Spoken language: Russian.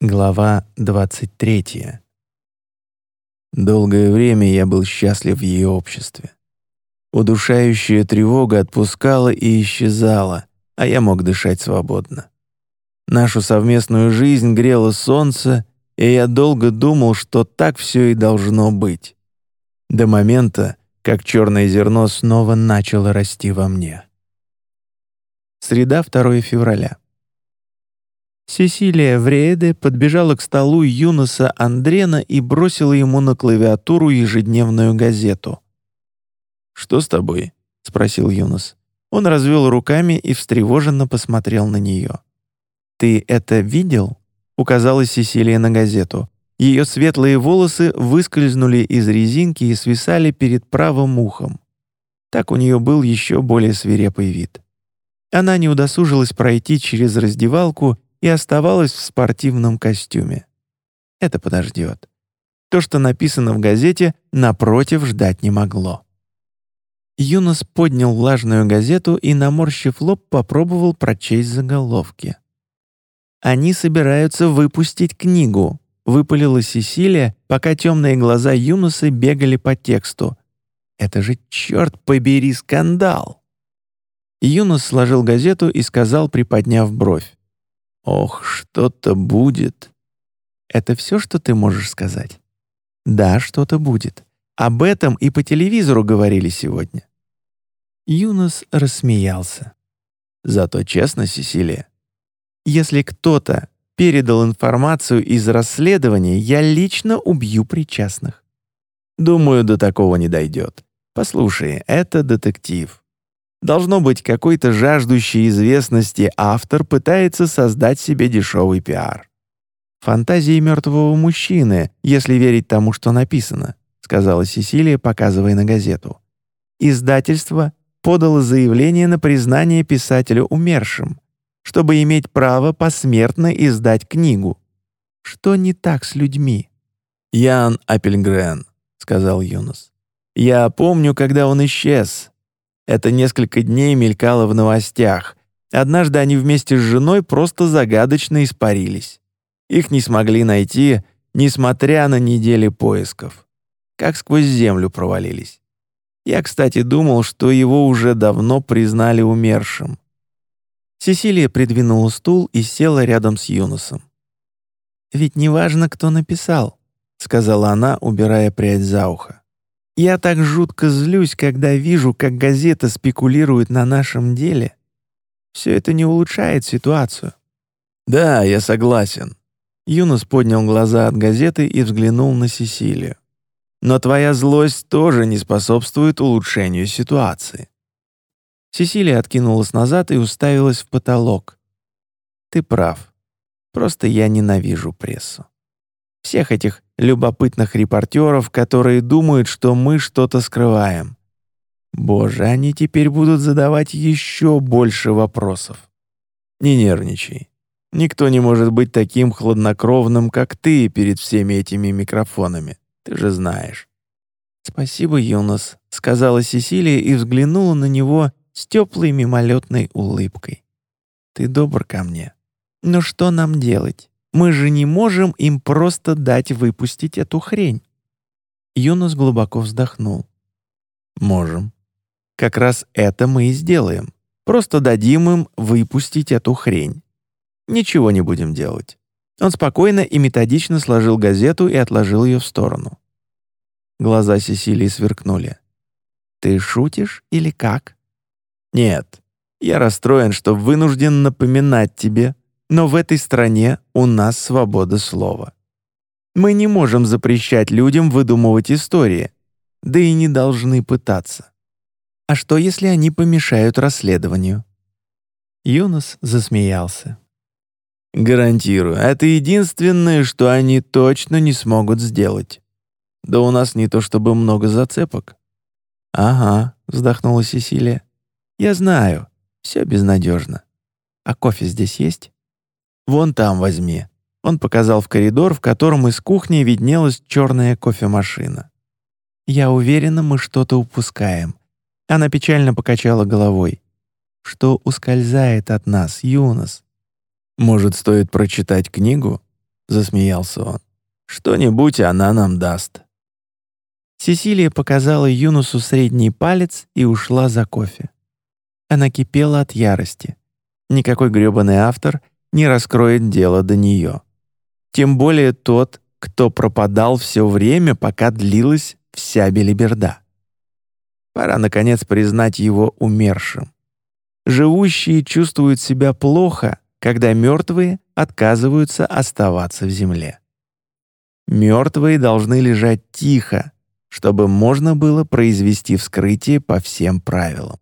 Глава 23. Долгое время я был счастлив в ее обществе. Удушающая тревога отпускала и исчезала, а я мог дышать свободно. Нашу совместную жизнь грело солнце, и я долго думал, что так все и должно быть. До момента, как черное зерно снова начало расти во мне. Среда 2 февраля. Сесилия Врееде подбежала к столу Юноса Андрена и бросила ему на клавиатуру ежедневную газету. «Что с тобой?» — спросил Юнос. Он развел руками и встревоженно посмотрел на нее. «Ты это видел?» — указала Сесилия на газету. Ее светлые волосы выскользнули из резинки и свисали перед правым ухом. Так у нее был еще более свирепый вид. Она не удосужилась пройти через раздевалку и оставалась в спортивном костюме. Это подождет. То, что написано в газете, напротив, ждать не могло. Юнос поднял влажную газету и, наморщив лоб, попробовал прочесть заголовки. «Они собираются выпустить книгу», — выпалила Сесилия, пока темные глаза Юноса бегали по тексту. «Это же, черт побери, скандал!» Юнос сложил газету и сказал, приподняв бровь. Ох, что-то будет. Это все, что ты можешь сказать? Да, что-то будет. Об этом и по телевизору говорили сегодня. Юнос рассмеялся. Зато честно, Сесилия, если кто-то передал информацию из расследования, я лично убью причастных. Думаю, до такого не дойдет. Послушай, это детектив. Должно быть, какой-то жаждущий известности автор пытается создать себе дешевый пиар. «Фантазии мертвого мужчины, если верить тому, что написано», сказала Сесилия, показывая на газету. Издательство подало заявление на признание писателя умершим, чтобы иметь право посмертно издать книгу. Что не так с людьми? «Ян Апельгрен», — сказал Юнос. «Я помню, когда он исчез, это несколько дней мелькало в новостях. Однажды они вместе с женой просто загадочно испарились. Их не смогли найти, несмотря на недели поисков. Как сквозь землю провалились. Я, кстати, думал, что его уже давно признали умершим. Сесилия придвинула стул и села рядом с Юносом. «Ведь неважно, кто написал», — сказала она, убирая прядь за ухо. Я так жутко злюсь, когда вижу, как газета спекулирует на нашем деле. Все это не улучшает ситуацию. Да, я согласен. Юнос поднял глаза от газеты и взглянул на Сесилию. Но твоя злость тоже не способствует улучшению ситуации. Сесилия откинулась назад и уставилась в потолок. Ты прав. Просто я ненавижу прессу. Всех этих любопытных репортеров, которые думают, что мы что-то скрываем. Боже, они теперь будут задавать еще больше вопросов. Не нервничай. Никто не может быть таким хладнокровным, как ты перед всеми этими микрофонами. Ты же знаешь. «Спасибо, Юнос», — сказала Сесилия и взглянула на него с теплой мимолетной улыбкой. «Ты добр ко мне. Но что нам делать? Мы же не можем им просто дать выпустить эту хрень». Юнос глубоко вздохнул. «Можем. Как раз это мы и сделаем. Просто дадим им выпустить эту хрень. Ничего не будем делать». Он спокойно и методично сложил газету и отложил ее в сторону. Глаза Сесилии сверкнули. «Ты шутишь или как?» «Нет. Я расстроен, что вынужден напоминать тебе, но в этой стране у нас свобода слова. Мы не можем запрещать людям выдумывать истории, да и не должны пытаться. А что, если они помешают расследованию? Юнос засмеялся. «Гарантирую, это единственное, что они точно не смогут сделать. Да у нас не то чтобы много зацепок». «Ага», — вздохнула Сесилия. «Я знаю, все безнадежно. А кофе здесь есть?» «Вон там возьми». Он показал в коридор, в котором из кухни виднелась черная кофемашина. «Я уверена, мы что-то упускаем». Она печально покачала головой. «Что ускользает от нас, Юнос?» «Может, стоит прочитать книгу?» — засмеялся он. «Что-нибудь она нам даст». Сесилия показала Юнусу средний палец и ушла за кофе. Она кипела от ярости. Никакой грёбаный автор не раскроет дело до нее. Тем более тот, кто пропадал все время, пока длилась вся белиберда. Пора, наконец, признать его умершим. Живущие чувствуют себя плохо, когда мертвые отказываются оставаться в земле. Мертвые должны лежать тихо, чтобы можно было произвести вскрытие по всем правилам.